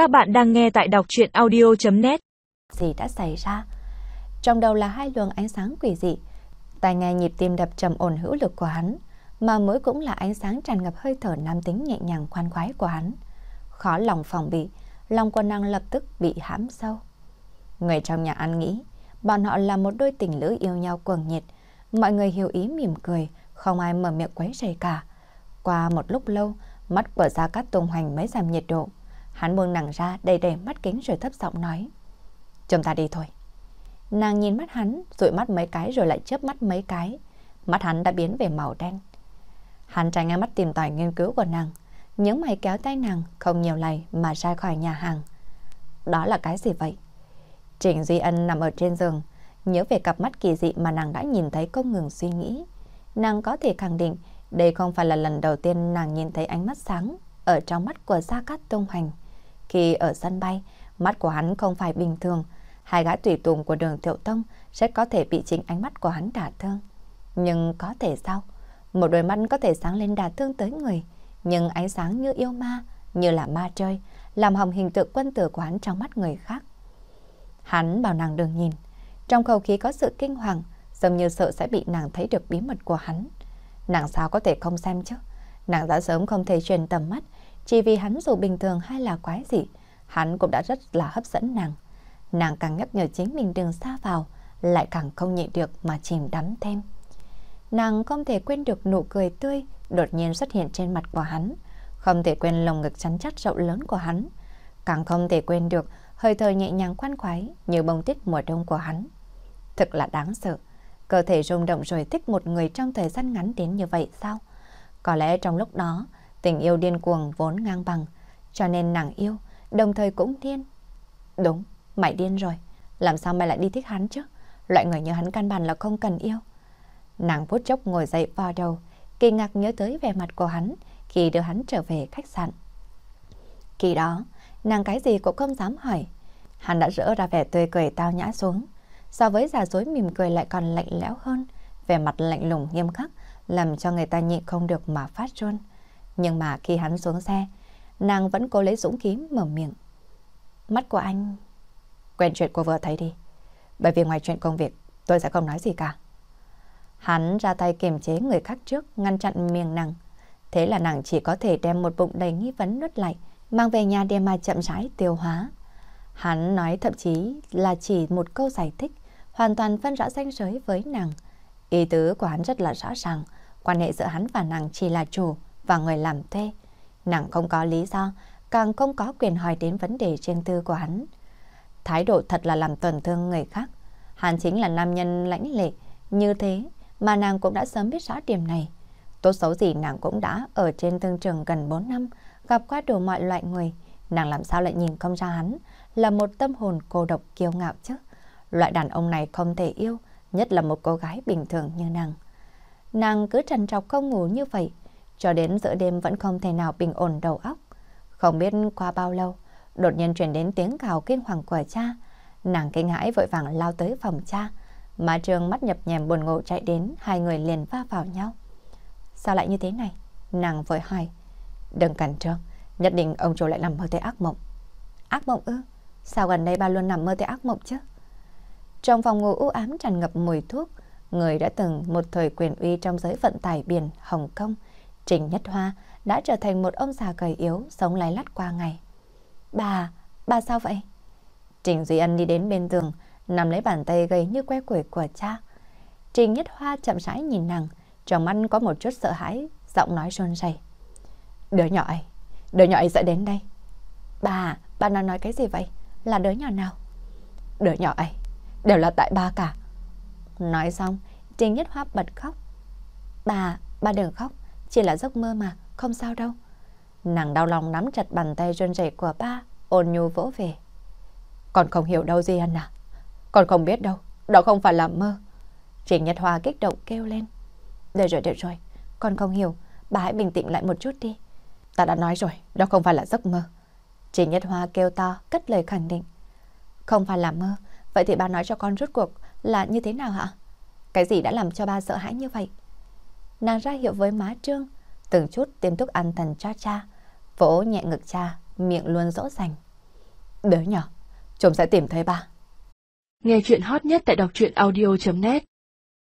Các bạn đang nghe tại đọc chuyện audio.net Gì đã xảy ra? Trong đầu là hai luồng ánh sáng quỷ dị. Tai nghe nhịp tim đập trầm ổn hữu lực của hắn, mà mới cũng là ánh sáng tràn ngập hơi thở nam tính nhẹ nhàng khoan khoái của hắn. Khó lòng phòng bị, lòng của nàng lập tức bị hãm sâu. Người trong nhà ăn nghĩ, bọn họ là một đôi tình lữ yêu nhau cuồng nhiệt. Mọi người hiểu ý mỉm cười, không ai mở miệng quấy rầy cả. Qua một lúc lâu, mắt của Gia Cát Tùng Hoành mới giảm nhiệt độ. Hắn buông nàng ra đầy đầy mắt kính rồi thấp giọng nói. Chúng ta đi thôi. Nàng nhìn mắt hắn, rụi mắt mấy cái rồi lại chớp mắt mấy cái. Mắt hắn đã biến về màu đen. Hắn tránh ngay mắt tìm tòi nghiên cứu của nàng. Những mày kéo tay nàng, không nhiều lầy mà ra khỏi nhà hàng. Đó là cái gì vậy? Trịnh Duy Ân nằm ở trên giường, nhớ về cặp mắt kỳ dị mà nàng đã nhìn thấy không ngừng suy nghĩ. Nàng có thể khẳng định đây không phải là lần đầu tiên nàng nhìn thấy ánh mắt sáng ở trong mắt của Gia Cát Tông Hoành. Khi ở sân bay, mắt của hắn không phải bình thường, hai gã tùy tùng của đường Thiệu Tông rất có thể bị chính ánh mắt của hắn đả thương. Nhưng có thể sao? Một đôi mắt có thể sáng lên đả thương tới người, nhưng ánh sáng như yêu ma, như là ma chơi, làm hỏng hình tượng quân tử của hắn trong mắt người khác. Hắn bảo nàng đừng nhìn, trong khẩu khí có sự kinh hoàng, giống như sợ sẽ bị nàng thấy được bí mật của hắn. Nàng sao có thể không xem chứ? Nàng đã sớm không thể truyền tầm mắt, chỉ vì hắn dù bình thường hay là quái gì, hắn cũng đã rất là hấp dẫn nàng. Nàng càng nhắc nhở chính mình đừng xa vào, lại càng không nhịn được mà chìm đắm thêm. Nàng không thể quên được nụ cười tươi đột nhiên xuất hiện trên mặt của hắn, không thể quên lồng ngực chắn chắc rộng lớn của hắn, càng không thể quên được hơi thở nhẹ nhàng khoan khoái như bông tuyết mùa đông của hắn. Thật là đáng sợ, cơ thể rung động rồi thích một người trong thời gian ngắn đến như vậy sao? Có lẽ trong lúc đó, tình yêu điên cuồng vốn ngang bằng, cho nên nàng yêu, đồng thời cũng điên. Đúng, mày điên rồi, làm sao mày lại đi thích hắn chứ? Loại người như hắn căn bản là không cần yêu. Nàng phút chốc ngồi dậy vào đầu, kỳ ngạc nhớ tới vẻ mặt của hắn khi đưa hắn trở về khách sạn. Kỳ đó, nàng cái gì cũng không dám hỏi. Hắn đã rỡ ra vẻ tươi cười tao nhã xuống. So với giả dối mỉm cười lại còn lạnh lẽo hơn, vẻ mặt lạnh lùng nghiêm khắc, làm cho người ta nhịn không được mà phát run. Nhưng mà khi hắn xuống xe, nàng vẫn cố lấy dũng khí mở miệng. Mắt của anh... Quen chuyện của vợ thấy đi. Bởi vì ngoài chuyện công việc, tôi sẽ không nói gì cả. Hắn ra tay kiềm chế người khác trước, ngăn chặn miệng nàng. Thế là nàng chỉ có thể đem một bụng đầy nghi vấn nuốt lại, mang về nhà để mà chậm rãi tiêu hóa. Hắn nói thậm chí là chỉ một câu giải thích, hoàn toàn phân rõ ranh giới với nàng. Ý tứ của hắn rất là rõ ràng, quan hệ giữa hắn và nàng chỉ là chủ và người làm thuê. Nàng không có lý do, càng không có quyền hỏi đến vấn đề riêng tư của hắn. Thái độ thật là làm tổn thương người khác. Hắn chính là nam nhân lãnh lệ, như thế mà nàng cũng đã sớm biết rõ điểm này. Tốt xấu gì nàng cũng đã ở trên thương trường gần 4 năm, gặp qua đủ mọi loại người. Nàng làm sao lại nhìn không ra hắn là một tâm hồn cô độc kiêu ngạo chứ. Loại đàn ông này không thể yêu, nhất là một cô gái bình thường như nàng. Nàng cứ trần trọc không ngủ như vậy, cho đến giữa đêm vẫn không thể nào bình ổn đầu óc. Không biết qua bao lâu, đột nhiên truyền đến tiếng gào kinh hoàng của cha. Nàng kinh hãi vội vàng lao tới phòng cha. Má trường mắt nhập nhèm buồn ngủ chạy đến, hai người liền va vào nhau. Sao lại như thế này? Nàng vội hỏi. Đừng cẩn trương, nhất định ông chủ lại nằm mơ thấy ác mộng. Ác mộng ư? Sao gần đây ba luôn nằm mơ thấy ác mộng chứ? Trong phòng ngủ u ám tràn ngập mùi thuốc, người đã từng một thời quyền uy trong giới vận tải biển Hồng Kông, Trình Nhất Hoa đã trở thành một ông già gầy yếu sống lái lắt qua ngày. Bà, bà sao vậy? Trình Duy Ân đi đến bên giường, nằm lấy bàn tay gầy như que củi của cha. Trình Nhất Hoa chậm rãi nhìn nàng, trong mắt có một chút sợ hãi, giọng nói run rẩy. Đứa nhỏ ấy, đứa nhỏ ấy sẽ đến đây. Bà, bà nói nói cái gì vậy? Là đứa nhỏ nào? Đứa nhỏ ấy, đều là tại ba cả. Nói xong, Trình Nhất Hoa bật khóc. Bà, bà đừng khóc, chỉ là giấc mơ mà, không sao đâu. Nàng đau lòng nắm chặt bàn tay run rẩy của ba, ôn nhu vỗ về. Con không hiểu đâu gì anh à. Con không biết đâu, đó không phải là mơ. Trình Nhật Hoa kích động kêu lên. Được rồi, được rồi, con không hiểu, bà hãy bình tĩnh lại một chút đi. Ta đã nói rồi, đó không phải là giấc mơ. Trình Nhật Hoa kêu to, cất lời khẳng định. Không phải là mơ, vậy thì bà nói cho con rốt cuộc là như thế nào hả? Cái gì đã làm cho ba sợ hãi như vậy? Nàng ra hiệu với má Trương, từng chút tiêm thuốc an thần cho cha, vỗ nhẹ ngực cha, miệng luôn dỗ dành. Đứa nhỏ, chồng sẽ tìm thấy ba. Nghe chuyện hot nhất tại đọc truyện audio.net